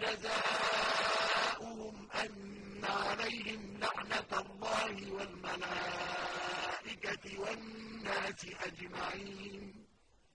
فَجَزَاؤُهُمْ أَنَّ عَلَيْهِمْ لَعْنَةَ اللَّهِ وَالْمَلَائِكَةِ وَالنَّاسِ أَجْمَعِينَ.